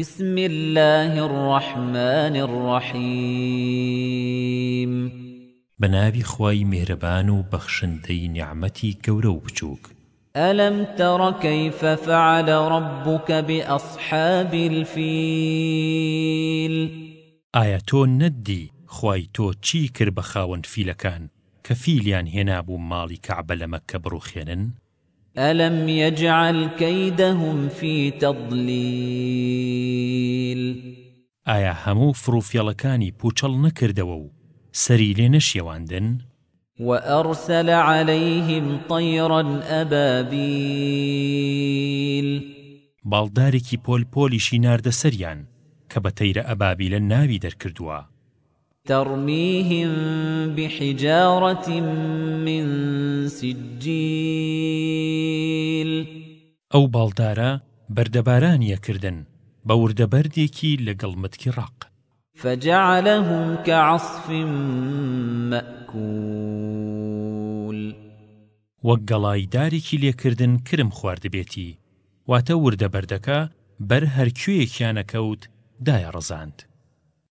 بسم الله الرحمن الرحيم بنابي خواي مهربان وبخشنتي نعمتي كورو بچوك ألم تر كيف فعل ربك بأصحاب الفيل آياتون ندي خواي تو چی کرد بە خاوەند فیلەکان کە فیلیان هێنابوو ماڵی کەعبە لە مەکە بڕوخێنن ألم يجعل كيدهم في تضليل ئایا هەموو فروفیەڵەکانی پوچەڵ نەکردەوە و سەری لێ نەشێواندن وأرسل عليهم طيرا أبابيل باڵدارێکی پۆل پۆلیشی ناردە سەریان کە بە تەیرە ئەبابی لە ناوی دەرکردووە ترميهم بحجارة من سجيل ئەو باڵدارە بەردەبارانیەکردن بە وردەبەردێکی لەگەڵ متکی ڕق فجعلهم كعصف مأكول وەک گەڵایدارێکی لێکردن کرم خواردبێتی واتە وردەبەردەکە بەر هەرکوێیەکیانەکەوت دایە ڕزاند